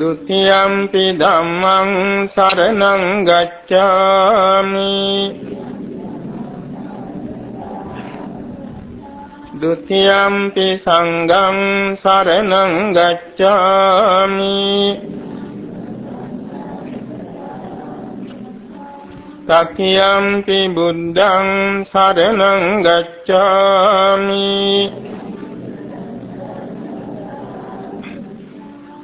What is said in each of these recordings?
ဒုတိယံပိဓမ္မံ शरणं गच्छामि। ဒုတိယံပိ संघं शरणं गच्छामि। တတိယံပိ बुद्धं शरणं गच्छामि।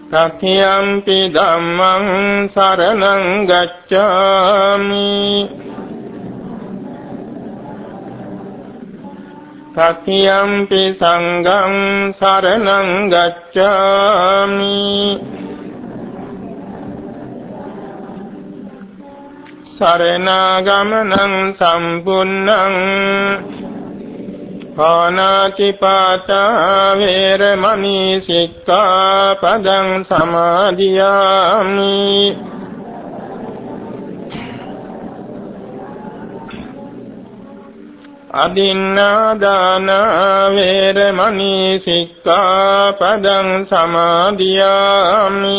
තතියම්පි ධම්මං සරණං ගච්ඡාමි। තතියම්පි සංඝං සරණං ගච්ඡාමි। සරණාගමනං සම්පුන්නං පානාති පාතා වේරමණී සික්ඛාපදං සමාදියාමි. අදින්නාදාන වේරමණී සික්ඛාපදං සමාදියාමි.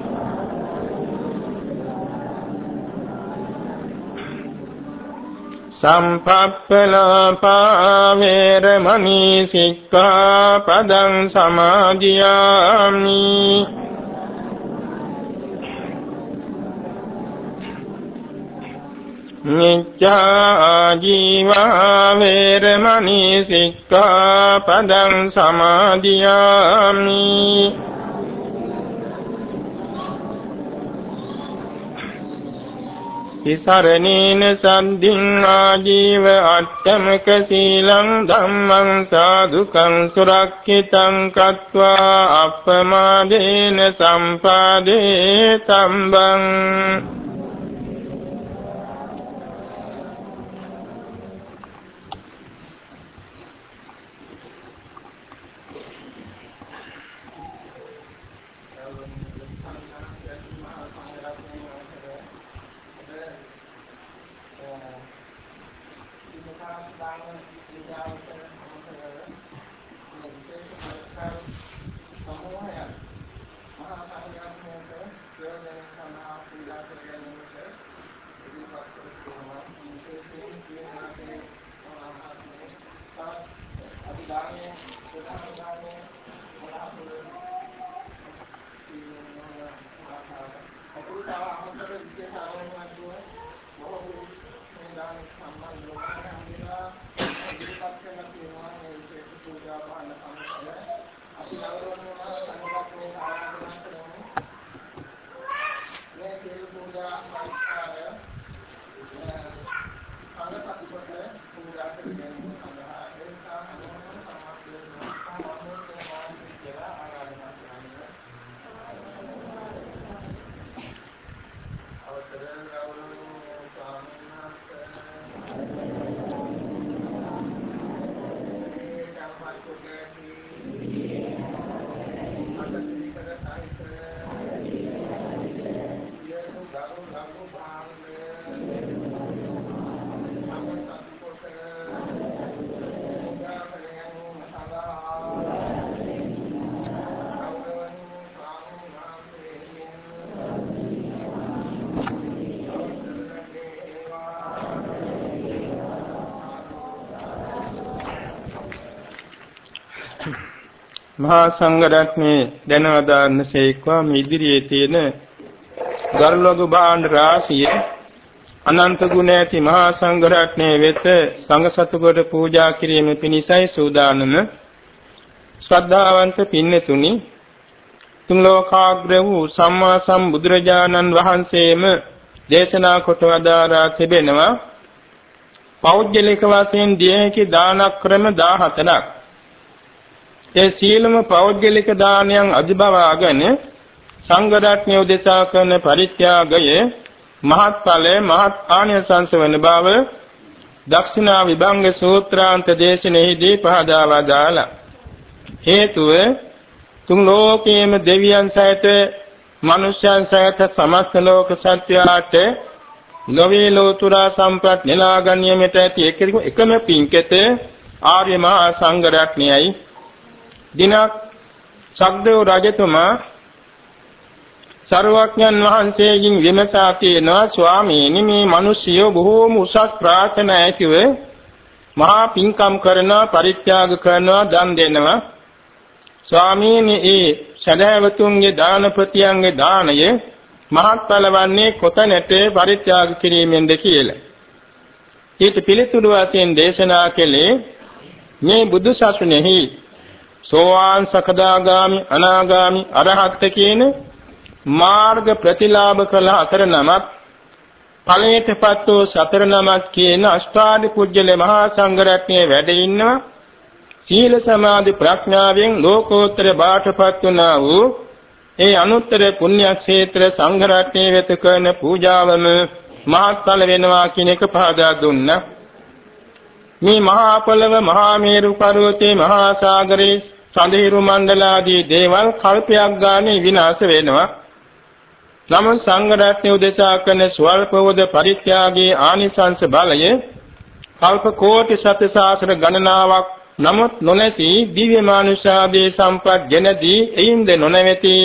සම්පප්පලාපා වේරමණී සික්ඛාපදං සමාදියාමි නිච්ඡා ජීවා වේරමණී සික්ඛාපදං සමාදියාමි තිසරණේන සම්දින් ආජීව අට්ඨමක සීලං ධම්මං සාදුකං සුරක්ෂිතං කତ୍වා අප්පමාදේන සම්පාදේ තම්බං මහා සංඝරත්නයේ දැනවදාන්නසේක්වා මේ ඉදිරියේ තියෙන ගරුලොගු භාණ්ඩ රාශිය අනන්ත ගුණ ඇති මහා සංඝරත්නයේ වෙත සංඝ සතුකොට පූජා කිරීම පිණිසයි සූදානම. ශ්‍රද්ධාවන්ත පින්නතුනි තුන් ලෝකාග්‍ර වූ සම්මා සම්බුදුරජාණන් වහන්සේම දේශනා කොට වදාරා තිබෙනවා. පෞද්ගලික වශයෙන් දිය හැකි දාන ක්‍රම 14ක් ඒ සීලම පෞද්ගලික දානයන් අධිබවාගෙන සංඝ රත්නය උදෙසා කරන පරිත්‍යාගය මහත්ඵලයේ මහත් ආනිසංස වන බව දක්ෂිනා විභංග සූත්‍රාන්ත දේශනෙහිදී පහදා වදාලා හේතුව තුන් ලෝකයේම දෙවියන් සහිත මනුෂ්‍යයන් සහිත සමස්ත ලෝක සත්‍යයට නොවේ ලෝතුරා සම්ප්‍රත් නෙලා ගැනීමට ඇති එකම පින්කෙත ආර්ය මහා සංඝ රත්නයයි දිනක් සක්දේව රජතුමා සර්වඥන් වහන්සේගෙන් විමසා කියනවා ස්වාමීනි මේ මිනිසියෝ බොහෝම උසස් ප්‍රාර්ථනා ඇතිව මහා පින්කම් කරනවා පරිත්‍යාග කරනවා දන් දෙනවා ස්වාමීනි ඒ සදාවතුන්ගේ දානපතියන්ගේ දාණය මහත්ඵල වන්නේ කොතැනට පරිත්‍යාග කිරීමෙන්ද කියලා. ඊට පිළිතුරු වශයෙන් දේශනා කළේ මේ බුදු සසුනේහි සෝවාන් සකදාගාමි අනාගාමි අරහත් කියන මාර්ග ප්‍රතිලාභ කළ අතර නමක් ඵලයටපත් වූ සතර නමක් කියන අෂ්ටාදි කුජල මහා සංඝරත්නයේ වැඩ ඉන්නවා. සීල සමාධි ප්‍රඥාවෙන් ලෝකෝත්තර බාටපත් වුණා වූ ඒ අනුත්තර පුණ්‍යක්ෂේත්‍ර සංඝරත්නයේ වෙත කරන පූජාවම මහත්ඵල වෙනවා කියන එක පහදා දුන්නා. මේ මහා පොළව මහා මේරු පර්වතේ මහා සාගරේ සඳහිරු මණ්ඩලාදී දේවල් කල්පයක් ගානේ විනාශ වෙනවා. නමුත් සංඝ රත්නය උදෙසා කරන ස්වල්පවද පරිත්‍යාගයේ ආනිසංස බලය කල්ප කෝටි සත්‍ය සාසන ගණනාවක් නමුත් නොනැසි දිව්‍ය මානුෂාදී සම්පත් ගෙනදී එයින්ද නොනැවති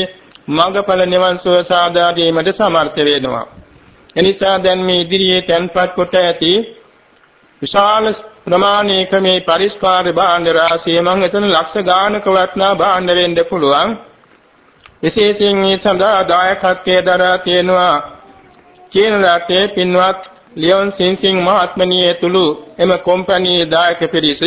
මඟඵල නිවන් සුව සාදා දීමට සමර්ථ වෙනවා. එනිසා දැන් මේ ඉදිරියේ තැන්පත් කොට ඇති විශාල ප්‍රමාණයක මේ පරිස්කාර භාණ්ඩ රාශිය මම එතන ලක්ෂ ගානක වටනා භාණ්ඩ වෙන්න පුළුවන්. විශේෂයෙන් මේ සඳහා දායකත්වයේ දරා තියෙනවා. චීන රටේ පින්වත් ලියොන් සින්සිං මහත්මනිය ඇතුළු එම කොම්පැනි දායක පිරිස.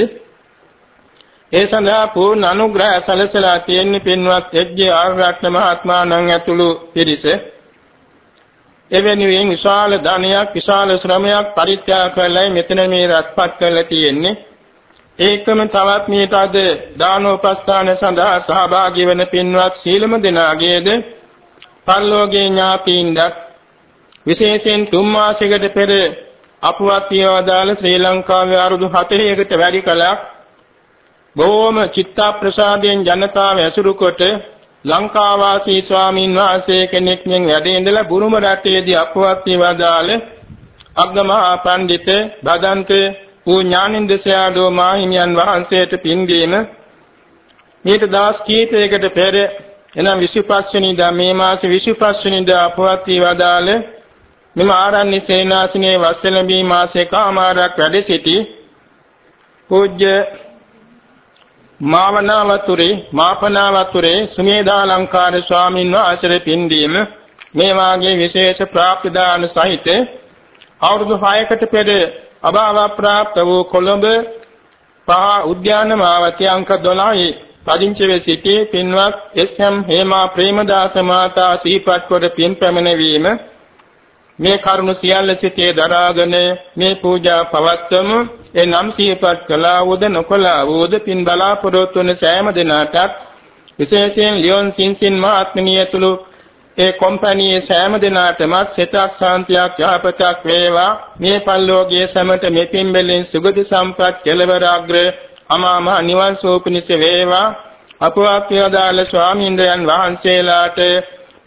ඒ සඳහා පූර්ණ අනුග්‍රහ සැලසලා තියෙන පින්වත් එජ්ජේ ආරණ්‍ය මහත්මාණන් ඇතුළු පිරිස. එවැනි විශාල ධනයක් විශාල ශ්‍රමයක් පරිත්‍යාග කළයි මෙතන මේ රැස්පත් කරලා තියෙන්නේ. ඒකම තවත් මේට අද දානෝපස්ථාන සඳහා සහභාගී වන පින්වත් සීලම දෙනාගේද පල්ලෝගේ ඥාතීන්ද විශේෂයෙන් තුන් මාසයකට පෙර අපවත් විවාදාල ශ්‍රී ලංකාවේ අරුදු 40කට වැඩි කලක් බොහෝම චිත්ත ප්‍රසාදයෙන් ජනතාව ඇසුරු කොට ලංකා වාසී ස්වාමින් වහන්සේ කෙනෙක් මෙන් වැඩ ඉඳලා බුරුම රටේදී අපවත් විවාදාල අග්ගමහා පඬිත බදන්තේ පූ ඥානින්ද සයාඩෝ මාහිමියන් වහන්සේට පින්දීම. මේට දවස් කීපයකට පෙර එනම් 25 වෙනිදා මේ මාසේ 25 වෙනිදා අපවත් වී වදාළ මෙම ආරණ්‍ය සේනාසනයේ වස්සලඹී මාසේ කාමාරක් වැඩ සිටි පූජ්‍ය මාවනාවතුරේ මාපනාවතුරේ සුමේදාලංකාර ස්වාමීන් වහන්සේ පින්දීම මේ වාගේ විශේෂ ප්‍රාප්තිදාන සහිත අවුරුදු 6කට පෙර අභාව ප්‍රාප්ත වූ කොළඹ පහ උද්‍යාන මාවතී අංක 12 පදිංචි වේ සිටි පින්වත් එස්.එම්. හේමා ප්‍රේමදාස මාතා සීපත් කොට පින් පැමිණවීම මේ කරුණ සියල්ල සිටේ දරාගෙන මේ පූජා පවත්වමු. ඒ නම් සීපත් කළා වූද නොකළා වූද පින් බලාපොරොත්තු වන සෑම දිනකටත් විශේෂයෙන් ලියොන් සින්සින් මහත්මිය ඇතුළු ඒ කොම්පැනියේ සෑම දිනාටමත් සිතක් ශාන්තියක් යහපතක් වේවා. මේ පල්ලෝකයේ සමට මෙපින් බැලෙන් සුගති සම්පත් කෙලවර අග්‍ර අමා මහ නිවන් සෝපනිස වේවා. අපවත් යදාල ස්වාමීන්ද්‍රයන් වහන්සේලාට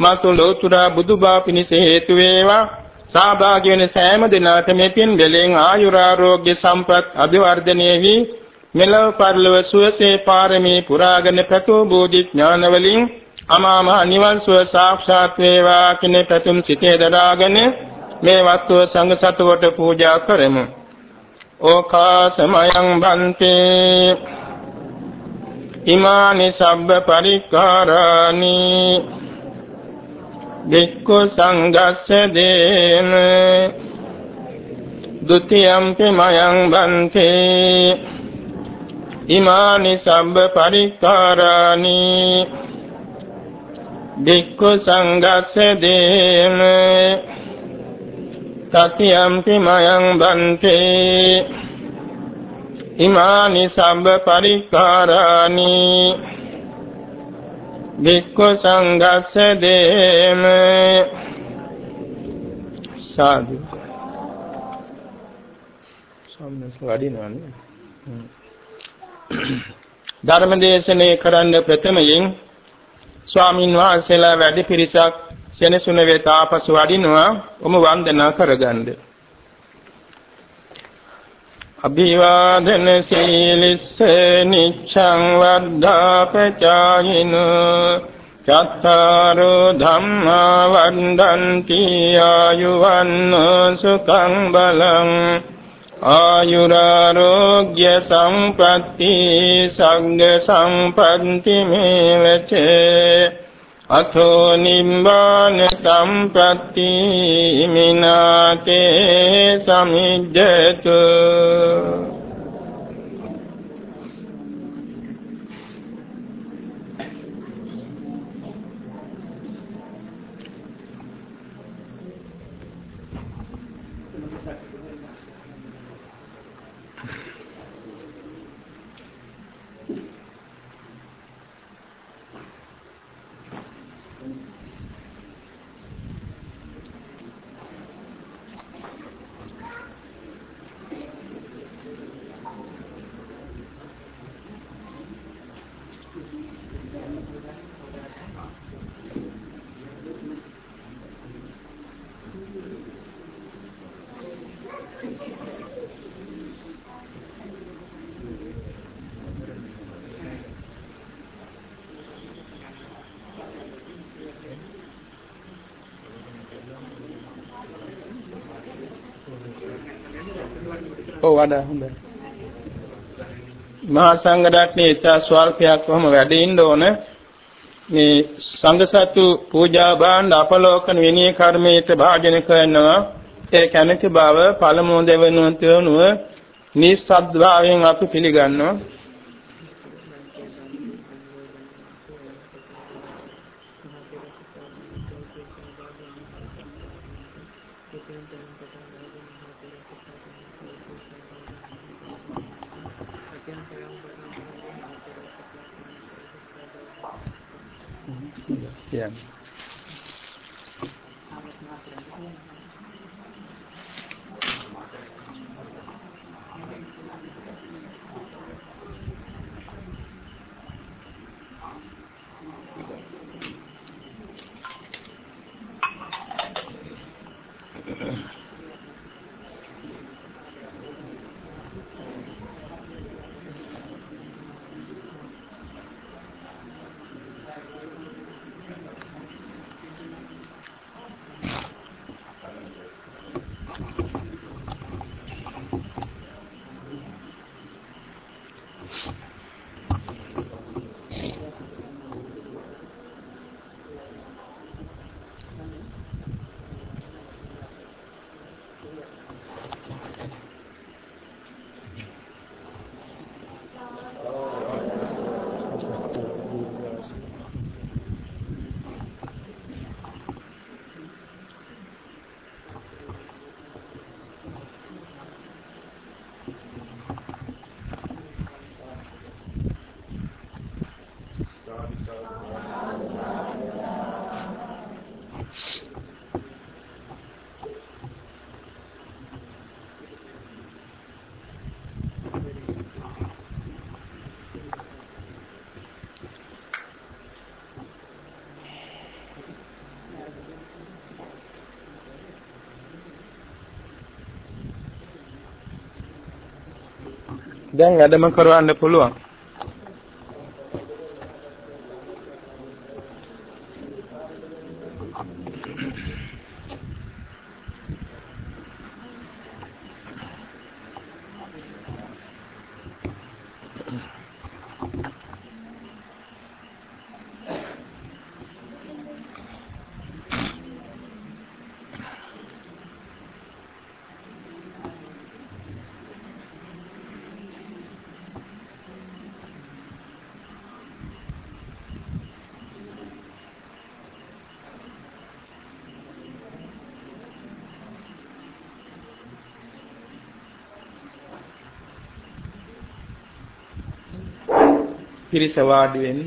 මතු ලෝතුරා බුදුබා පිණිස හේතු වේවා. සහභාගී වෙන සෑම දිනාට මෙපින් බැලෙන් ආයුරාෝග්‍ය සම්පත් අභිවර්ධනය වී මෙලව පරලොව සුවසේ පාරමී පුරාගෙන ප්‍රතෝ බෝධි ඥාන වලින් අමා මහ නිවන් සුව සාක්ෂාත් වේවා කියන පැතුම් සිතේ දරාගෙන මේ වස්තුව සංඝ සතුවට පූජා කරමු. ඕකා සමයං බන්තේ ඉමානි සබ්බ පරික්කාරානි වික්ඛු සංඝස්ස දේන. ဒ ුතියම්පි මයං බන්තේ. ඉමානි සබ්බ පරික්කාරානි. වික්ඛු සංඝස්ස දේන. තතියම්පි මයං බන්තේ. ඉමානි සම්බ පරික්කාරානි. වික්ඛු සංඝස්ස දේම සාදු සම්මස් වඩිනවනේ ධර්මදේශනේ කරන්න ප්‍රථමයෙන් ස්වාමින් වහන්සේලා වැඩි පිරිසක් සෙනසුන වෙත ආපසු වඩිනවා ඔම වන්දනා කරගන්නේ අභිවාදන සීලිස්ස නිච්ඡං වද්ධාපචායින චත්තාරෝ ධම්මා වන්දන්ති ආයුවන්න සුඛං බලං ආයුරාෝග්‍ය සම්පatti සංඝ සම්පatti මේවචේ අතෝ නිම්බාන සම්පatti මිනාතේ සමිජ්ජතු වඩා හොඳයි. මහා සංඝ රත්නයේ ඉතා ස්වල්පයක් කොහොම වැඩ ඉන්න ඕන. මේ සංඝ සතු පූජා භාණ්ඩ අපලෝකන විනී කර්මයට භාජන කරනවා. ඒ කැමැති බව පළමු දෙවෙනුව තුනුව නිස්සද්භාවයෙන් අපි පිළිගන්නවා. Bien. දැන් වැඩම කරවන්න පුළුවන්. පිරිස වාඩි වෙන්න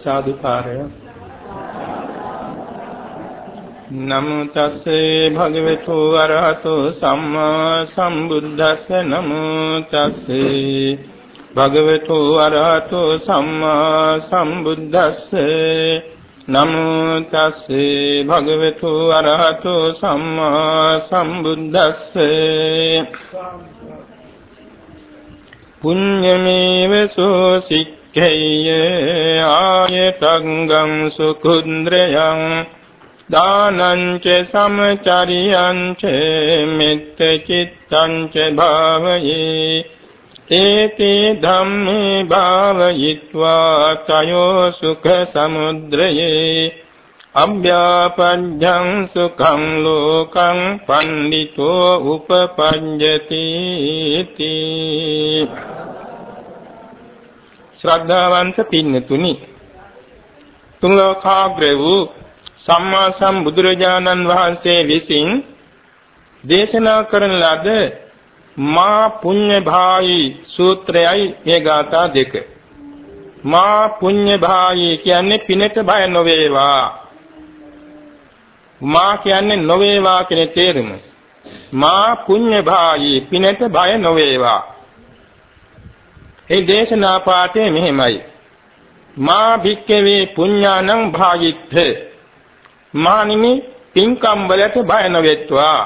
සාදුකාරය. නමෝ තස්සේ භගවතු අරහතෝ සම්මා සම්බුද්දස්ස. නමෝ තස්සේ භගවතු අරහතෝ සම්මා සම්බුද්දස්ස. නමෝ තස්සේ භගවතු අරහතෝ සම්මා සම්බුද්දස්ස. පුඤ්ඤමේව සෝසික් කෙය්‍ය ආයතංගං සුකුන්ද්‍රයං දානං ච සමචරියං ච මෙත්ත චිත්තං ච භාවයේ ඒති ධම්මේ භාවයිत्वा තයෝ සුඛ සමුද්‍රයේ අභ්‍යාපඤ්ඤං සුඛං ලෝකං පණ්ඩිතෝ උපපඤ්ඤති තී ශ්‍රද්ධාවන්ත පින්නතුනි. තුන් ලෝකාග්‍ර වූ සම්මා සම්බුදුරජාණන් වහන්සේ විසින් දේශනා කරන ලද මා පුඤ්ඤ භායි සූත්‍රයයි මේ ගාථා දෙක. මා පුඤ්ඤ භායි කියන්නේ පිනට බය නොවේවා. මා කියන්නේ නොවේවා කියන තේරුම. මා පුඤ්ඤ භායි පිනට බය නොවේවා. ඒ දේශනා පාඨය මෙහෙමයි. මා භික්කවේ පුඤ්ඤානං භාගිත්ථ මානිමි පින්කම් වලට බය නොවෙත්වා.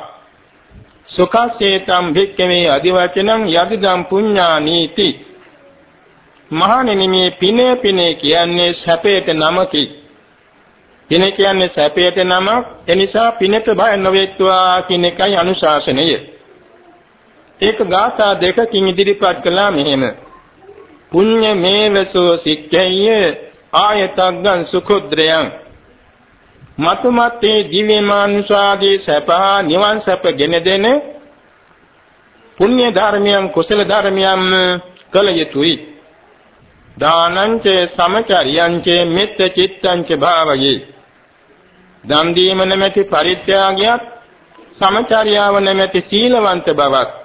සුඛසේතම් භික්කවේ අදිවචනං යදිදම් පුඤ්ඤානීති මහණෙනි මේ පිනේ පිනේ කියන්නේ සැපයට නමකි. පින කියන්නේ සැපයට නමක්. එනිසා පිනට බය නොවෙත්වා කියන එකයි අනුශාසනය. ඒක ගාථා දෙකකින් ඉදිරිපත් කළා මෙහෙම. පුඤ්ඤ මේවසෝ සික්ඛේය ආයතග්ගං සුඛුද්‍රයං මතුමත්ේ දිව්‍යමානුෂාදී සපහා නිවන් සප ගෙන දෙන පුණ්‍ය ධර්මයන් කුසල ධර්මයන් කළ යුතුයි. දානංච සමචරියංච මෙත්ත චිත්තංච භාවයේ. දන් දීම නැමැති පරිත්‍යාගයත් සමචර්යාව නැමැති සීලවන්ත බවත්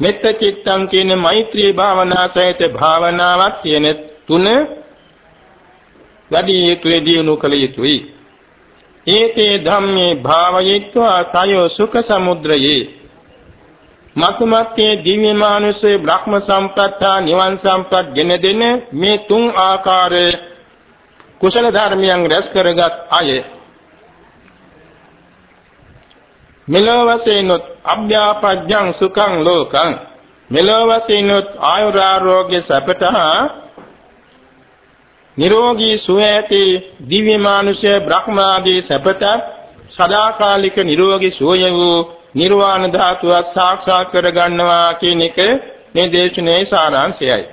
මෙත්ත චිත්තං කියන මෛත්‍රී භාවනා සහිත භාවනාවක් කියන තුන වැඩි යුතුය දිනු කළ යුතුයි. ඒතේ ධම්මේ භාවයිත්වා තයෝ සුඛ සමුද්‍රයේ මතුමත්යේ දිව්‍ය මානුෂේ බ්‍රහ්ම සම්පත්තා නිවන් සම්පත් ගෙන දෙන මේ තුන් ආකාරයේ කුසල ධර්මයන් රැස් කරගත් අය මෙලොව වශයෙන්ොත් අභ්‍යාපජ්ජං සුඛං ලෝකං. මෙලොව වශයෙන්ොත් ආයුරාෝග්‍ය සපතහා නිරෝගී සුව ඇති දිව්‍ය මානුෂය බ්‍රහ්මාදී සපත. සදාකාලික නිරෝගී සුවය වූ නිර්වාණ ධාතුව සාක්ෂාත් කර ගන්නවා කියන එක මේ දේශනාවේ සාරාංශයයි.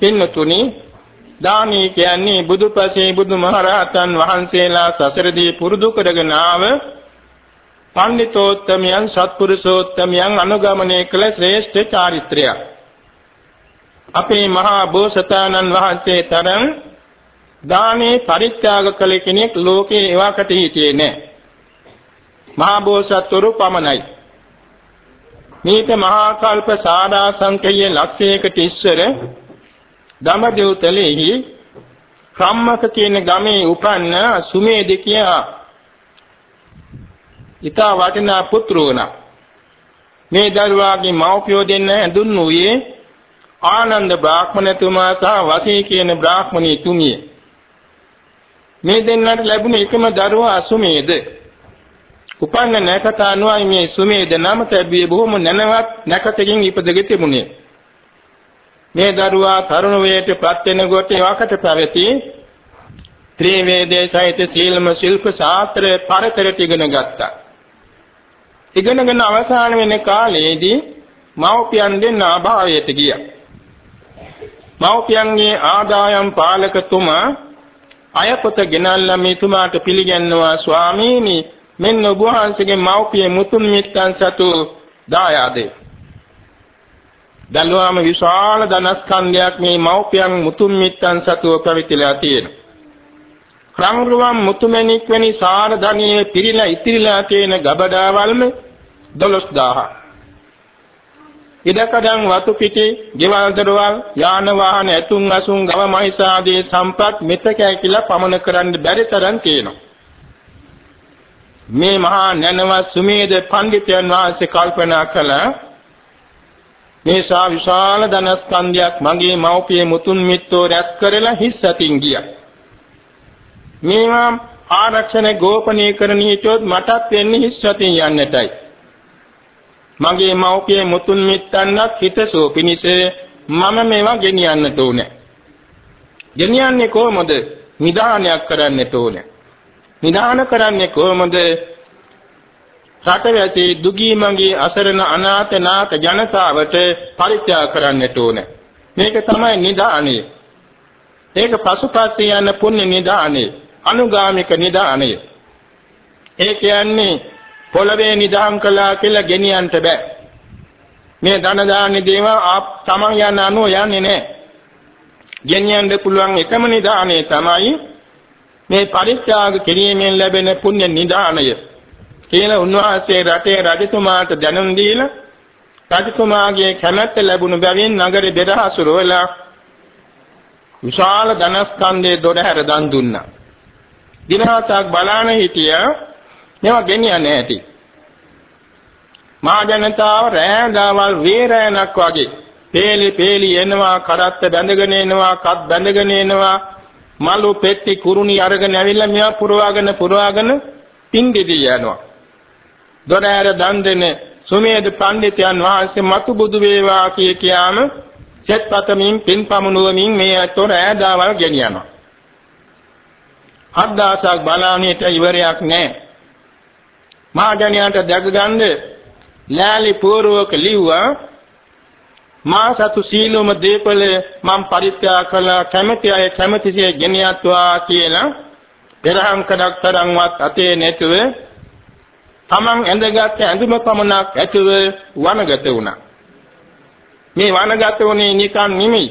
පින්නතුනි දානී කියන්නේ බුදුපසේ බුදුමහරහතන් වහන්සේලා සසරදී පුරුදු කරගෙන ආව පඬිතෝත්තමයන් සත්පුරුෂෝත්තමයන් අනුගමනය කළ ශ්‍රේෂ්ඨ චාරිත්‍රයක්. අපේ මහා බෝසතාණන් වහන්සේ තරම් දානේ පරිත්‍යාග කළ කෙනෙක් ලෝකේ එවාකට හිටියේ නැහැ. මහා බෝසත්වරු පමණයි. මේක මහා කල්ප සාදා සංකේය ලක්ෂයකට ඉස්සර දමදෙව්තලෙහි කම්මක කියන ගමේ උපන්න සුමේද කියා ඊතා වටිනා පුත්‍රෝණා මේ දරුවාගේ මව්පියෝ දෙන්න හඳුන්වුවේ ආනන්ද බ්‍රාහ්මණතුමා සහ වසී කියන බ්‍රාහ්මණී තුමිය. මේ දෙන්නට ලැබුණ එකම දරුවා සුමේද. උපන්න නැකත අනුවයි මේ සුමේද නම තැබියේ බොහොම නැනවත් නැකතකින් ඉපදෙගෙන තිබුණේ. මේ දරුවා තරුණ වයයට පත් වෙන කොට යවකට පැවති ත්‍රිවේදයේ සහිත සීලම ශිල්ප ශාස්ත්‍ර පරතරට ඉගෙන ගත්තා. ඉගෙනගෙන අවසාන වෙන කාලයේදී මව්පියන් දෙන්න අභාවයට ගියා. මව්පියන්ගේ ආදායම් පාලකතුමා අයපොත ගෙනල්ලා මෙතුමාට පිළිගන්නවා ස්වාමීනි මෙන්න ඔබ වහන්සේගේ මව්පිය මුතුන් මිත්තන් සතු දායාදේ. දල්වාම විශාල ධනස්කන්ධයක් මේ මව්පියන් මුතුන් මිත්තන් සතුව පැවිතිලා තියෙනවා. රංගරුවන් මුතුමැණික් වැනි සාර ධනියේ පිරීලා ඉතිරිලා තියෙන ගබඩාවල්ම 12000. ඉඩකඩම් වතු පිටි, ගෙවල් දොරවල්, යාන වාහන ඇතුන් අසුන් ගව මහිස ආදී සම්පත් මෙතකයි කියලා පමන කරන්න බැරි තරම් තියෙනවා. මේ මහා නැනවත් සුමේද පඬිතුයන් වහන්සේ කල්පනා කළා මේ සා විශාල ධනස්කන්ධයක් මගේ මව්පිය මුතුන් මිත්තෝ රැස් කරලා හිස් අතින් ගියා. මේවා ආරක්ෂණ ගෝපනීය කරන හිටියොත් මටත් වෙන්නේ හිස් අතින් යන්නටයි. මගේ මව්පිය මුතුන් මිත්තන්වත් හිතසෝ පිනිස මම මේවා ගෙනියන්නට ඕනේ. ගෙනියන්නේ කොහොමද? නිදානයක් කරන්නට ඕනේ. නිදාන කරන්නේ කොහොමද? රටවැසි දුගී මගේ අසරණ අනාථ නාථ ජනතාවට පරිත්‍යාග කරන්නට ඕනේ. මේක තමයි නිදානය. ඒක පසුපස්සේ යන පුණ්‍ය නිදානය. අනුගාමික නිදානය. ඒ කියන්නේ පොළවේ නිදාම් කළා කියලා ගෙනියන්න බෑ. මේ ධන දාන්නේ දේව ආ තමන් යන අනුව යන්නේ නැහැ. ගෙනියන්න පුළුවන් එකම නිදානේ තමයි මේ පරිත්‍යාග කිරීමෙන් ලැබෙන පුණ්‍ය නිදානය. කියලා උන්වහන්සේ රටේ රජතුමාට දැනුම් දීලා රජතුමාගේ කැමැත්ත ලැබුණු බැවින් නගරෙ දෙදහසුරවලා විශාල ධනස්කන්ධයේ දොරහැර දන් දුන්නා. දින හතක් බලාන හිටියා මේවා ගෙනියන්නේ නැති. මා ජනතාව රෑ දවල් වේරෑනක් වගේ පේලි පේලි එනවා කරත්ත බැඳගෙන එනවා කත් බැඳගෙන එනවා මලු පෙට්ටි කුරුණි අරගෙන ඇවිල්ලා මෙයා පුරවාගෙන පුරවාගෙන පින්දෙදී යනවා. දොර ඇර දන් දෙන සුමේද පඬිතුයන් වහන්සේ මතු බුදු වේවා කිය කියාම සෙත් පතමින් පින් පමුණුවමින් මේ අතොර ඈදාවල් ගෙනියනවා. හත් දවසක් බලාණියට ඉවරයක් නැහැ. මහජනයාට දැක ගන්න ලෑලි පූර්වක ලිව්වා මා සතු සීලොම දීපල මම පරිත්‍යාග කළා කැමැති අය කැමැතිසේ ගෙනියත්වා කියලා පෙරහන් කඩක් තරම්වත් අතේ නැතුව තමන් ඇඳගත් ඇඳුම පමණක් ඇතුව වනගත වුණා. මේ වනගත වුණේ නිකන් නෙමෙයි.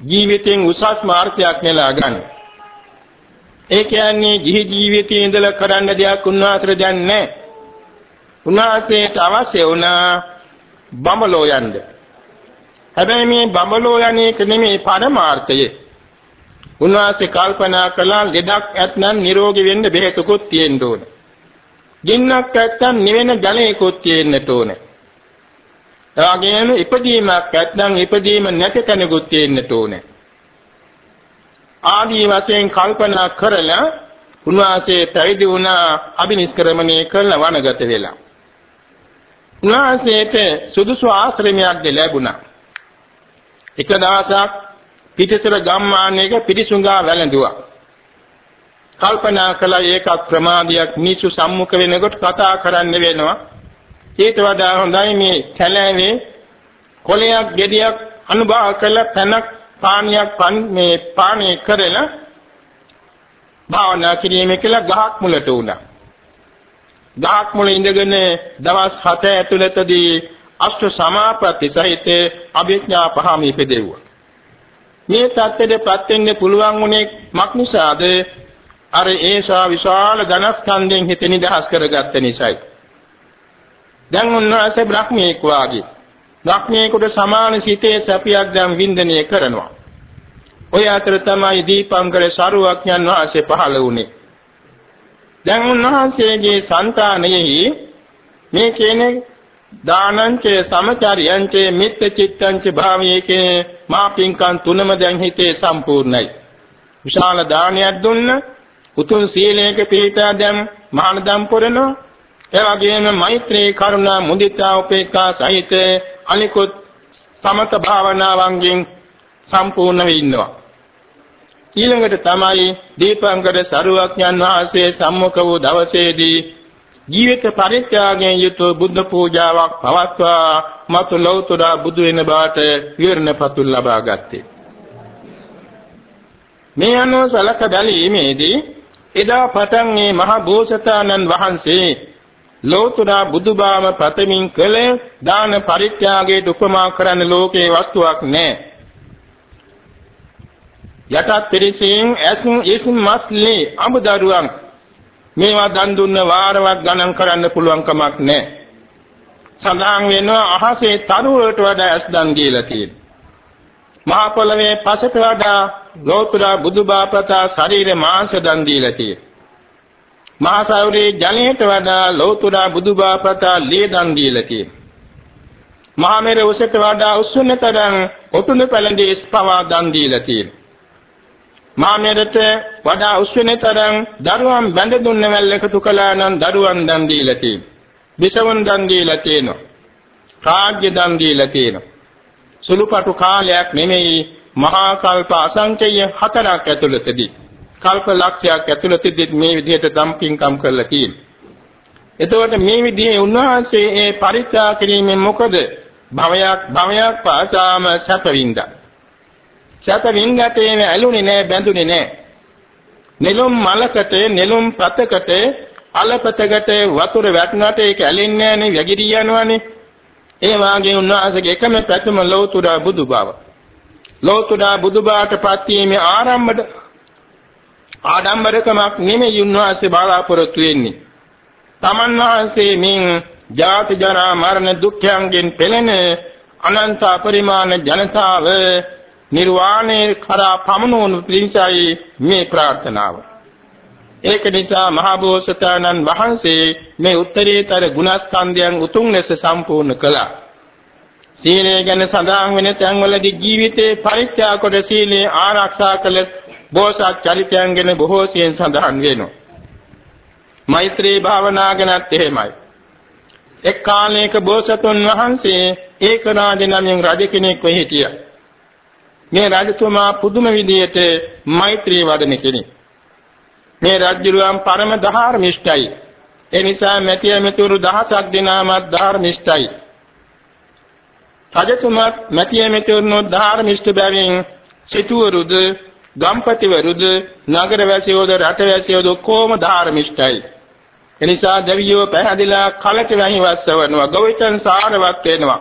ජීවිතෙන් උසස් මාර්ගයක් නෙලා ගන්න. ඒ කියන්නේ ජීවි ජීවිතයේ ඉඳලා කරන්න දෙයක් උන්වහන්සේට දැන් නැහැ. උන්වහන්සේට අවශ්‍ය වුණා බඹලෝ යන්න. හැබැයි මේ බඹලෝ යන්නේ නෙමෙයි පරමාර්ථය. උන්වහන්සේ කල්පනා කළා ලෙඩක් ඇත්නම් නිරෝගී වෙන්න බෙහෙතකුත් තියෙන්න ඕනේ. ගින්නක් නැත්තම් නිවෙන ජලයකොත් තියෙන්නට ඕනේ. එවාගෙම ඉපදීමක් නැත්නම් ඉපදීම නැති තැනකුත් තියෙන්නට ඕනේ. ආදී වශයෙන් කල්පනා කරලා උන්වහන්සේ පැවිදි වුණා අභිනිෂ්ක්‍රමණය කරලා වනගත වෙලා. උන්වහන්සේට සුදුසු ආශ්‍රමයක් ලැබුණා. එක දවසක් පිටිසර ගම්මානයක පිටිසුඟා වැළඳුවා. කල්පනා කළා ඒකත් ප්‍රමාදයක් මිනිසු සම්මුඛ වෙනකොට කතා කරන්න වෙනවා. ඊට වඩා හොඳයි මේ කැලෑවේ කොලයක් ගෙඩියක් අනුභව කළ පැනක් පානියක් මේ පානය කරලා භාවනා කිරීම කියලා ගහක් මුලට උනා. ගහක් මුල ඉඳගෙන දවස් 7 ඇතුළතදී අෂ්ට සමාපatti සහිත අභිඥා පහම ඉපදෙව්වා. මේ தත්ත්වෙටපත් වෙන්න පුළුවන් උනේ මක් නිසාද? අර ඒසා විශාල ධනස්කන්ධයෙන් හිත නිදහස් කරගත්ත නිසායි. දැන් උන්වහන්සේ බ්‍රහ්මීෙක් වාගේ බ්‍රහ්මීෙකුට සමාන සිතේ සැපයක් දැන් වින්දනය කරනවා. ඔය අතර තමයි දීපංකර සරුවක්ඥන් වහන්සේ පහළ වුණේ. දැන් උන්වහන්සේගේ సంతානයෙහි මේ කියන්නේ දානංච සමචරියංච මිත්‍ය චිත්තංච භාවයේකේ මා පින්කම් තුනම දැන් හිතේ සම්පූර්ණයි. විශාල දානයක් දුන්න උතුම් සීලයක පිළිපදා දැන් මහානදම් පුරනවා ඒ වගේම මෛත්‍රී කරුණා මුදිතා උපේක්ඛා සහිත අනිකුත් සමත භාවනාවන්ගෙන් සම්පූර්ණ වෙ ඉන්නවා. ඊළඟට තමයි දීපංකර සරුවක්ඥන් වහන්සේ සම්මුඛ වූ දවසේදී ජීවිත පරිත්‍යාගයෙන් යුතු බුද්ධ පූජාවක් පවත්වා මතු ලෞතර බුදු වෙන බාට විවරණ පතුල් ලබා ගත්තේ. මේ අනුව සලක බැලීමේදී එදා පටන් මේ මහ බෝසතාණන් වහන්සේ ලෞතර බුදුබාම ප්‍රතමින් කළ දාන පරිත්‍යාගයේ උපමා කරන්න ලෝකේ වස්තුවක් නැහැ. යටත් පිරිසින් ඇසුම් ඉසුම් මස්ලි අමුදරුවන් මේවා දන් දුන්න වාරවත් ගණන් කරන්න පුළුවන් කමක් නැහැ. සඳහන් වෙනවා අහසේ තරු වලට වඩා ඇස් දන් දීලා තියෙනවා. මහ පොළවේ පසට වඩා ලෝතර බුදුබාපතා ශරීර මාංශ දන් දීලා තියෙනවා. මහා සාගරයේ ජලයට වඩා ලෝතර බුදුබාපතා ලේ දන් දීලා තියෙනවා. මහා මෙර උසට වඩා උස්සුනතරන් ඔටුනු පැලඳේ ස්පවා දන් දීලා තියෙනවා. මාමෙරට වඩා උස්වෙන තරම් දරුවන් බැඳ දුන්න වැල් එකතු කළා නම් දරුවන් දන් දීලා තියෙනවා. විසවුන් දන් දීලා තියෙනවා. රාජ්‍ය දන් දීලා තියෙනවා. සුළුපටු කාලයක් නෙමෙයි මහා කල්ප අසංකේය හතරක් ඇතුළතදී කල්ප ලක්ෂයක් ඇතුළතදී මේ විදිහට දම්පින්කම් කරලා තියෙනවා. එතකොට මේ විදිහේ උන්වහන්සේ ඒ පරිත්‍යාග කිරීමෙන් මොකද භවයක් භවයක් පාසාම සැපවින්දා සැප වින්ගතේ ඇලුනේ නෑ බැඳුනේ නෑ. නෙළුම් මලකට නෙළුම් පතකට අලපතකට වතුර වැටුණාට ඒක ඇලෙන්නේ නෑනේ වැగిරී යනවානේ. ඒ වාගේ උන්වහන්සේගේ එකම පැතුම ලෞතුරා බුදු බව. ලෞතුරා බුදු බවට පත්වීමේ ආරම්භද ආඩම්බරකමක් නෙමෙයි උන්වහන්සේ බලාපොරොත්තු වෙන්නේ. තමන් වහන්සේ මින් ජාති ජරා මරණ දුක්ඛයන්ගෙන් පෙළෙන අනන්ත පරිමාණ ජනතාව නිර්වාණය කරා පමනෝණු පිණිසයි මේ ප්‍රාර්ථනාව. ඒක නිසා මහා බෝසතාණන් වහන්සේ මේ උත්තරීතර ගුණස්කන්ධයන් උතුම් ලෙස සම්පූර්ණ කළා. සීලය ගැන සඳහන් වෙන තැන්වලදී ජීවිතේ පරිත්‍යාග කොට සීලය ආරක්ෂා කළ බෝසත් චරිතයන් ගැන බොහෝ සෙයින් සඳහන් වෙනවා. මෛත්‍රී භාවනා ගැනත් එහෙමයි. එක් කාලයක බෝසතුන් වහන්සේ ඒකනාද නමින් රජ කෙනෙක් වෙ හිටියා. මේ රජතුමා පුදුම විදියට මෛත්‍රී වඩන කෙනෙක්. මේ රජුරුවන් පරම ධාර්මිෂ්ඨයි. ඒ නිසා මෙතිය මෙතුරු දහසක් දිනාමත් ධාර්මිෂ්ඨයි. රජතුමා මෙතිය මෙතුරු ධාර්මිෂ්ඨ බැවින් සිටුවරුද ගම්පතිවරුද නගරවැසියෝද රටවැසියෝද කොම ධාර්මිෂ්ඨයි. එනිසා දෙවියෝ පැහැදිලා කලක වැහි වස්සවනවා ගොවිතැන් සාරවත් වෙනවා.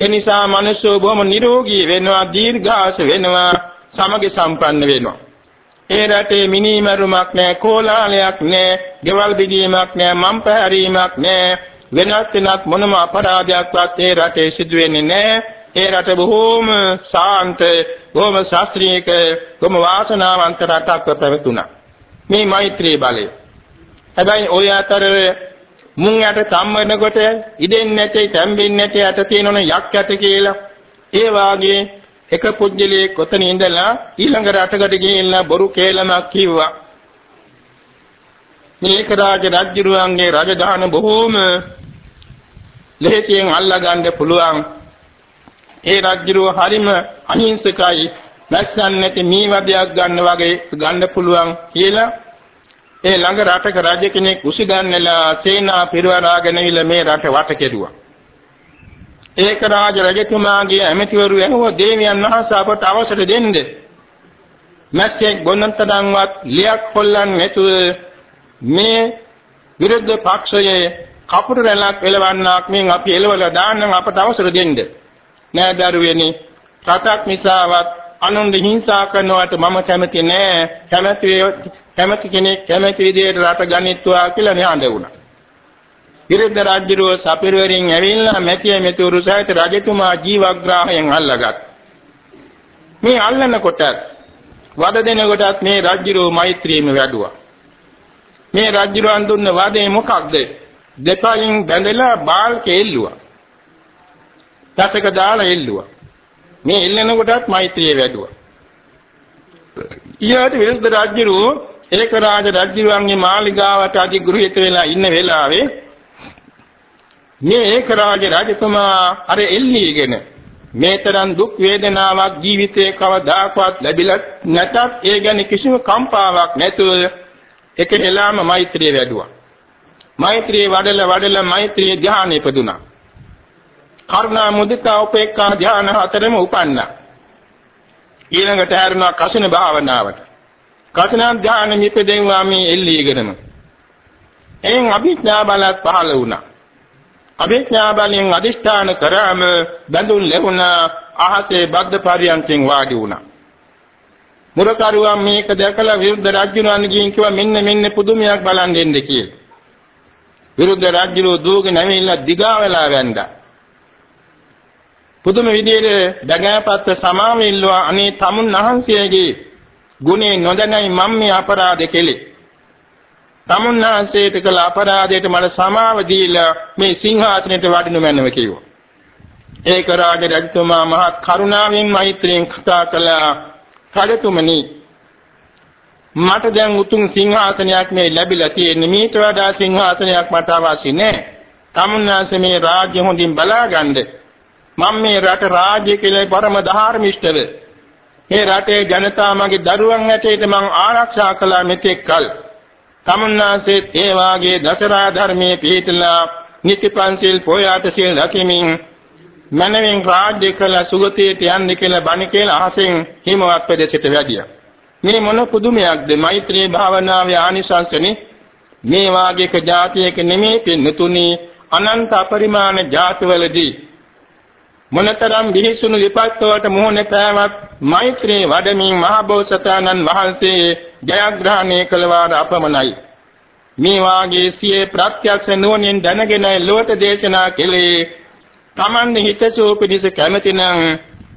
එනිසා මිනිස්සු බොහොම නිරෝගී වෙනවා දීර්ඝාස වෙනවා සමගි සම්පන්න වෙනවා ඒ රටේ මිනිමරුමක් නැහැ කෝලාහලයක් නැහැ ගෙවල් බිඳීමක් නැහැ මම් පැහැරීමක් නැහැ වෙනත් වෙනත් මොනම අපරාධයක්වත් ඒ රටේ සිදු වෙන්නේ නැහැ ඒ රට බොහෝම සාන්ත බොහොම ශාස්ත්‍රීයක බොහොම වාසනාවන්ත රටක් පැවතුණා මේ මෛත්‍රී බලය හැබැයි ওই අතරේ මුං යට සම්මනකොට ඉදෙන්නේ නැtei තැම්බෙන්නේ නැtei යට තියෙනවනේ යක් යට කියලා. ඒ වාගේ එක පුජ්‍යලයේ කොතන ඉඳලා ඊළඟ රටකට ගිහිල්ලා බොරු කේලමක් කිව්වා. මේක රාජ රජුරුවන්ගේ රජධාන බොහෝම ලෙහෙසියෙන් අල්ලා ගන්න පුළුවන්. ඒ රජුරුව හරිම අහිංසකයි. මැස්සන් නැති මී වදයක් ගන්න වගේ ගන්න පුළුවන් කියලා ඒ ළඟ රටක රජ කෙනෙක් උසිගන්නලා සේනා පිරවරාගෙන ඉල මේ රට වට කෙරුවා. ඒක රාජ රජතුමාගේ ඇමතිවරු ඇහුවා දේවයන් වහන්සේ අපට අවසර දෙන්න. මැස්සෙක් බොන්නතරන්වත් ලියක් හොල්ලන්නේ නැතුව මේ විරුද්ධ පක්ෂයේ කපුරු රැලක් එලවන්නක් මෙන් අපි එලවලා දාන්නම් අපට අවසර දෙන්න. නෑ දරුවෙනි රටක් නිසාවත් අනුන් හිංසා කරනවට මම කැමති නෑ. කැමති කැමති කෙනෙක් කැමති විදිහට රට ගනිත්වා කියලා නිහඬ වුණා. විරුද්ධ රාජ්‍යරෝ සපිරවරින් ඇවිල්ලා මෙතිය මෙතුරු සහිත රජතුමා ජීවග්‍රාහයෙන් අල්ලගත්. මේ අල්ලනකොට වද දෙනකොටත් මේ රාජ්‍යරෝ මෛත්‍රියම වැඩුවා. මේ රාජ්‍යරෝන් දුන්න වදේ මොකක්ද? දෙපයින් බැඳලා බාල් කෙල්ලුවා. දසක දාලා එල්ලුවා. මේ එල්ලනකොටත් මෛත්‍රිය වැඩුවා. ඊට විරුද්ධ රාජ්‍යරෝ ඒක රාජ රජුන්ගේ මාලිගාවට අධිග්‍රහිත වෙලා ඉන්න වෙලාවේ මේ ඒක රාජ රජතුමා අර එල්ලීගෙන මේතරම් දුක් වේදනාවක් ජීවිතේ කවදාකවත් ලැබිලා නැතත් ඒ ගැන කිසිම කම්පාවක් නැතුව එක හෙලාම මෛත්‍රිය වැඩුවා. මෛත්‍රී වඩල වඩල මෛත්‍රී ධ්‍යානෙ ඉපදුනා. කරුණා මුදිතා උපේක්ඛා ධ්‍යාන හතරම උපන්නා. ඊළඟට හැරුණා කසින භාවනාවට. කසින ධ්‍යානෙ මිපදෙන්වා මේ එල්ලීගෙනම. එයින් අභිඥා බලත් පහළ වුණා. අභිඥා බලයෙන් අදිෂ්ඨාන කරාම බඳුන් ලැබුණා අහසේ බද්ද පරියන්තෙන් වාඩි වුණා. මුරකරුවන් මේක දැකලා විරුද්ධ රාජ්‍යණන් ගිහින් කිව්වා මෙන්න මෙන්න පුදුමයක් බලන් දෙන්න කියලා. විරුද්ධ රාජ්‍යලෝ දූගෙන ඇවිල්ලා දිගා වෙලා වැන්දා. පුදුම විදිහට දගෑපත්ත සමාවෙල්ලුවා අනේ තමුන් වහන්සේගේ ගුණේ නොදැනයි මම මේ අපරාධ කෙලේ. තමුන් වහන්සේට කළ අපරාධයට මට සමාව දීලා මේ සිංහාසනෙට වඩිනු මැනව කිව්වා. ඒක රාජ රජතුමා මහත් කරුණාවෙන් මෛත්‍රියෙන් කතා කළා. කඩතුමනි මට දැන් උතුම් සිංහාසනයක් මේ ලැබිලා තියෙන්නේ මීට වඩා සිංහාසනයක් මට අවශ්‍ය නැහැ. තමුන්නාසේ මේ රාජ්‍ය හොඳින් බලාගන්න. මම මේ රට රාජ්‍ය කියලා පරම ධාර්මිෂ්ඨව මේ රටේ ජනතාවගේ දරුවන් ඇටේට මං ආරක්ෂා කළා මෙතෙක් කල. තමුන්නාසේ ඒ වාගේ දසරා ධර්මයේ පිළිතලා නිතිපන්සිල් පොයාට සිල් රකිමින් මනමින් රාජ්‍ය කළ සුගතියට යන්නේ කියලා බණ කියලා අහසෙන් හිමවත් ප්‍රදේශයට වැඩියා. මේ මොන පුදුමයක්ද මෛත්‍රී භාවනාවේ ආනිසංසනේ මේ වාගේක જાතියක නෙමේ පින්නතුනි අනන්ත අපරිමාණ જાතිවලදී මොනතරම් විහිසුණු විපත්වලට මුහුණ පෑවත් මෛත්‍රී වඩමින් මහබෝසතාණන් වහන්සේ ජයග්‍රහණය කළවාද අපමණයි මේ වාගේ සියේ ප්‍රත්‍යක්ෂ නුවණින් දැනගෙන ලෝක දේශනා කෙලේ තමන්ගේ හිතසුව පිණිස කැමැතිනම්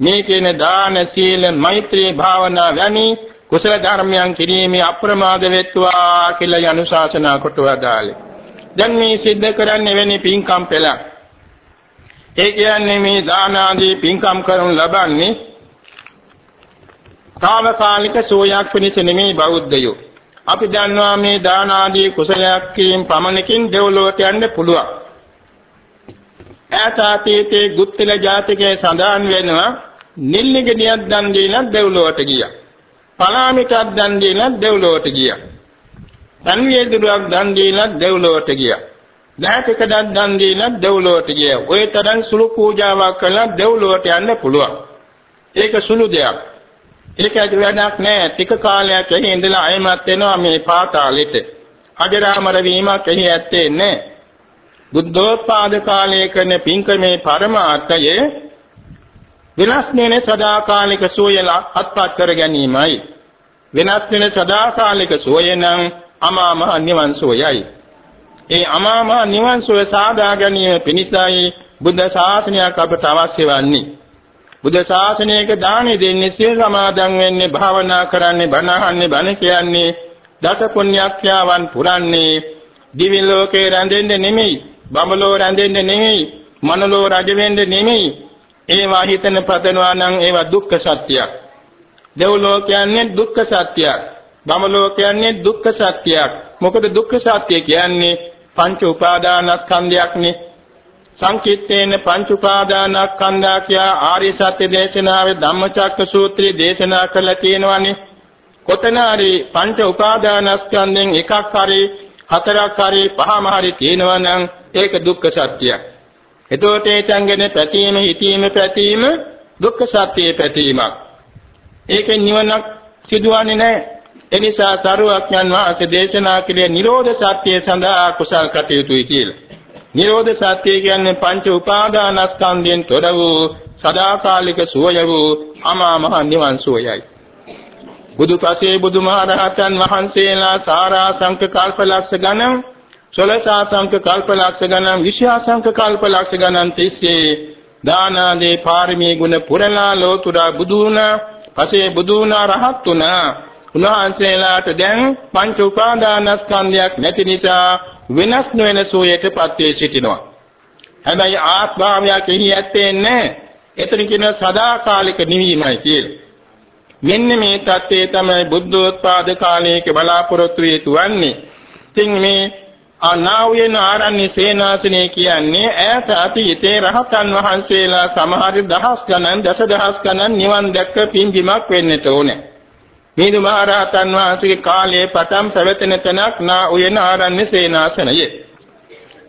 මේ කියන දාන සීල මෛත්‍රී භාවනා වැනි කුසල ධර්මයන් කිරීමේ අප්‍රමාද වෙත්වා කියලා අනුශාසනා කොට වදාළේ. දැන් මේ සිද්ධ කරන්නේ වෙන්නේ පින්කම් පෙළක්. ඒ කියන්නේ මේ දාන ආදී පින්කම් කරනු ලබන්නේ తాවකාලික සෝයක් පිණිස නෙමේ බෞද්ධයෝ. අපි දන්නවා මේ දාන ආදී කුසලයක් කිරීම පමණකින් දෙව්ලොවට යන්න පුළුවන්. ඈත අතීතයේ ගුත්තිල ජාතිකයේ සඳහන් වෙනවා නිල්ලිගණියක් දන් දීලා දෙව්ලොවට ගියා. පලාමිටක් දන් දීලා දෙව්ලොවට ගියා. සංවේදුරක් දන් දීලා දෙව්ලොවට ගියා. දහතිකක් දන් දීලා දෙව්ලොවට ගියා. ඔය තරම් සුළු පූජාවක් කළා දෙව්ලොවට යන්න පුළුවන්. ඒක සුළු දෙයක්. ඒක ඇති වැඩක් නෑ. ටික කාලයක් එහි ඉඳලා අයමත් වෙනවා මේ පාතාලෙට. අජරාමර වීමක් එහි ඇත්තේ නෑ. බුද්ධෝත්පාද කාලයේ කරන පින්කමේ පරමාර්ථය වෙනස් වෙන සදාකාලික සෝය අත්පත් කර ගැනීමයි. වෙනස් වෙන සදාකාලික සෝය නම් අමා මහ නිවන් සෝයයි. ඒ අමා මහ නිවන් සෝය සාදා ගැනීම පිණිසයි බුද්ධ ශාසනයක් අපට අවශ්‍ය වන්නේ. බුද්ධ ශාසනයක දානෙ දෙන්නේ සිය සමාදන් වෙන්නේ භාවනා කරන්නේ බණ අහන්නේ බණ කියන්නේ දස පුණ්‍යක්ඛ්‍යාවන් පුරන්නේ දිවි ලෝකේ රැඳෙන්නේ නෙමෙයි බඹලෝ රැඳෙන්නේ නෙමෙයි මනලෝ රජ වෙන්නේ නෙමෙයි ඒවා හිතන පදනවා නම් ඒවා දුක්ඛ සත්‍යයක්. දෙව්ලෝ කියන්නේ දුක්ඛ සත්‍යයක්. බමලෝ කියන්නේ දුක්ඛ සත්‍යයක්. මොකද දුක්ඛ සත්‍ය කියන්නේ පංච උපාදානස්කන්ධයක්නේ. සංකිට්ඨේන පංච උපාදානස්කන්ධා කියා ආර්ය සත්‍ය දේශනාවේ ධම්මචක්ක සූත්‍රයේ දේශනා කළා තියෙනවානේ. කොතන හරි පංච උපාදානස්කන්ධෙන් එකක් හරි හතරක් හරි පහම හරි තියෙනවා නම් ඒක දුක්ඛ සත්‍යයක්. එතකොට ඒ තංගනේ පැතීම හිතීම පැතීම දුක්ඛ සත්‍යයේ පැතීමක්. ඒකෙන් නිවනක් සිදුවන්නේ නැහැ. එනිසා සරුවඥන් වහන්සේ දේශනා කළේ නිරෝධ සත්‍යය සඳහා කුසල් කටයුතුයි කියලා. නිරෝධ සත්‍ය කියන්නේ පංච උපාදානස්කන්ධයෙන් තොර වූ සදාකාලික සුවය වූ අමා මහ නිවන් සුවයයි. බුදුපසේ බුදුමහරහතන් වහන්සේලා සාරාංශක කල්පලක්ෂ ගණන් සොලසාසංක කල්පලක්ෂ ගණන් විශ්‍යාසංක කල්පලක්ෂ ගණන් තිස්සේ දානාදී පාරමී ගුණ පුරලා ලෝතුරා බුදුනා පසේ බුදුනා රහත් තුනා උන්වහන්සේලාට දැන් පංච උපාදානස්කන්ධයක් නැති නිසා වෙනස් නොවන සෝයටපත් වේ සිටිනවා. හැබැයි ආත්මාවයක් එහි ඇත්තේ නැහැ. එතන කියන සදාකාලික නිවීමයි කියලා. මෙන්න මේ தත්ත්වය තමයි බුද්ධෝත්පාද කාලයක බලාපොරොත්තු වේතු වන්නේ. ඉතින් මේ අනාවයන ආරණ්‍ය සේනාසනය කියන්නේ ඈත අතීතේ රහතන් වහන්සේලා සමහර දහස් ගණන් දසදහස් ගණන් නිවන් දැක්ක පින්බිමක් වෙන්නට ඕනේ. මිහිඳු මහ රහතන් වහන්සේගේ කාලයේ පටන් පැවතෙන තැනක් නා උයන ආරණ්‍ය සේනාසනය.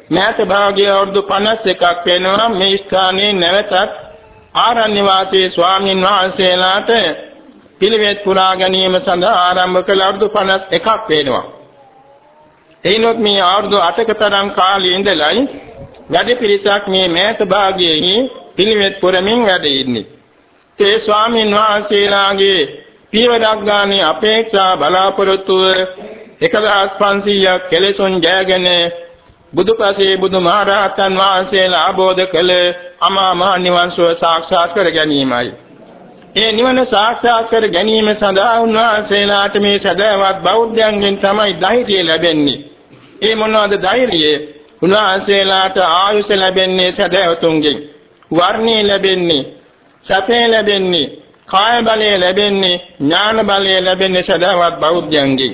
මෑත භාගයේ අවුරුදු 51ක් වෙනවා මේ ස්ථානයේ නැවතත් ආරණ්‍ය වාසී ස්වාමීන් වහන්සේලාට පිළිවෙත් පුරා ගැනීම සඳහා ආරම්භ කළ අවුරුදු 51ක් වෙනවා. එයිනොත් මේ අවුරුදු 8ක තරම් කාලයේ ඉඳලයි වැඩි පිරිසක් මේ මෑත භාගයේ පිළිවෙත් පුරමින් වැඩ ඉන්නේ. ඒ ස්වාමීන් වහන්සේලාගේ පියවරක් ගානේ අපේක්ෂා බලාපොරොත්තුව 1500ක් කෙලෙසුන් ජයගෙන බුදුපසේ බුදුමහරහතන් වහන්සේලා ආબોධ කළ අමා මහ නිවන් සුව සාක්ෂාත් කර ගැනීමයි. ඒ නිවන සාක්ෂාත් කර ගැනීම සඳහා උන්වහන්සේලාට මේ සදාවත් බෞද්ධයන්ගෙන් තමයි ධෛර්යය ලැබෙන්නේ. ඒ මොනවාද ධෛර්යය? උන්වහන්සේලාට ආයුෂ ලැබෙන්නේ සදාවතුන්ගෙන්. වර්ණී ලැබෙන්නේ, සැපේ ලැබෙන්නේ, කාය බලය ලැබෙන්නේ, ඥාන බලය ලැබෙන්නේ සදාවත් බෞද්ධයන්ගෙන්.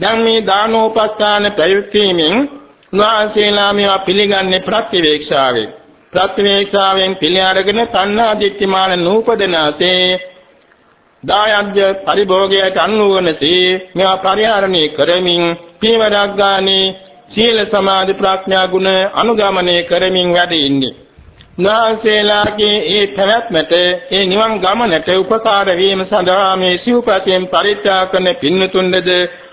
දැන් මේ දානෝපස්ථාන ප්‍රයුක්තීමෙන් උන්වහන්සේලා මේවා පිළිගන්නේ ප්‍රතිවේක්ෂාවෙන්. ප්‍රතිවේක්ෂාවෙන් පිළි අරගෙන තණ්හා දිට්ඨිමාන නූපදනාසේ දායජ්‍ය පරිභෝගයට අනුවනසේ මේවා පරිහරණය කරමින් පීවරක් ගානේ සීල සමාධි ප්‍රඥා ගුණ අනුගමනය කරමින් වැඩ ඉන්නේ. නාසේලාගේ ඒ පැවැත්මට ඒ නිවන් ගමනට උපකාර වීම සඳහා මේ සිව්පසෙන් පරිත්‍යාග කරන පින්නතුන්ද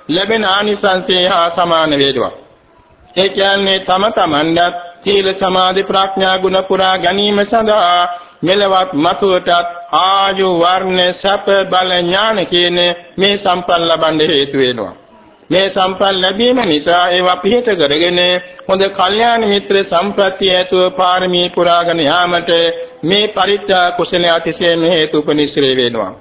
ලැබෙන ආනිසංසය හා සමාන වේදවා. ඒ කියන්නේ තම තමන්වත් සීල සමාධි ප්‍රඥා ගුණ පුරා ගැනීම සඳහා මෙලවත් මතුවටත් ආයු වර්ණ සැප බල ඥාන කියන මේ සම්පන්න ලබන්න හේතු වෙනවා. මේ සම්පන්න ලැබීම නිසා ඒවා පිහිට කරගෙන හොඳ කල්යාණ මිත්‍ර සම්ප්‍රත්‍ය ඇතුව පාරමී පුරාගෙන යාමට මේ පරිත්‍යාග කුසල අතිශයම හේතු උපනිශ්‍රේ වෙනවා.